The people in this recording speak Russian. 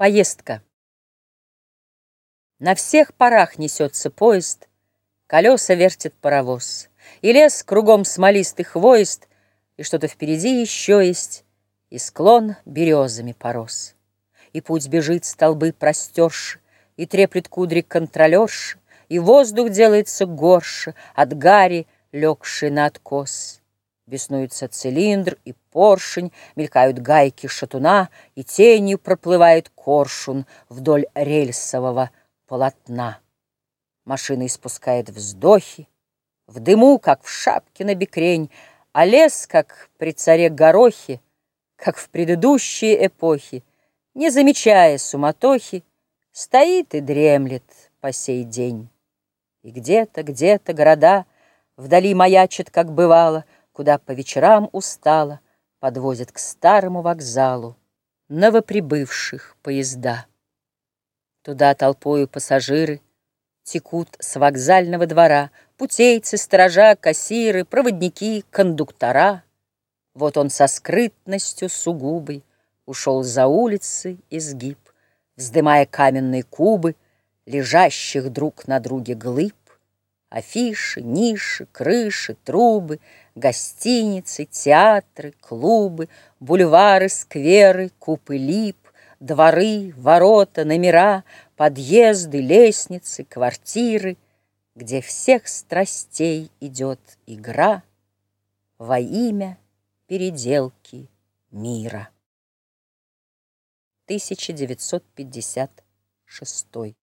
Поездка. На всех парах несется поезд, Колеса вертит паровоз, И лес кругом смолистый хвост, И что-то впереди еще есть, И склон березами порос. И путь бежит столбы простерши, И треплет кудри контролерши, И воздух делается горше От гари, легшей на откос. Беснуется цилиндр и поршень, Мелькают гайки шатуна, И тенью проплывает коршун Вдоль рельсового полотна. Машина испускает вздохи, В дыму, как в шапке на бекрень, А лес, как при царе Горохе, Как в предыдущие эпохи, Не замечая суматохи, Стоит и дремлет по сей день. И где-то, где-то города Вдали маячит, как бывало, Куда по вечерам устало Подвозят к старому вокзалу Новоприбывших поезда. Туда толпою пассажиры Текут с вокзального двора Путейцы, сторожа, кассиры, Проводники, кондуктора. Вот он со скрытностью сугубой Ушел за улицы изгиб, Вздымая каменные кубы Лежащих друг на друге глыб. Афиши, ниши, крыши, трубы, Гостиницы, театры, клубы, Бульвары, скверы, купы лип, Дворы, ворота, номера, Подъезды, лестницы, квартиры, Где всех страстей идет игра Во имя переделки мира. 1956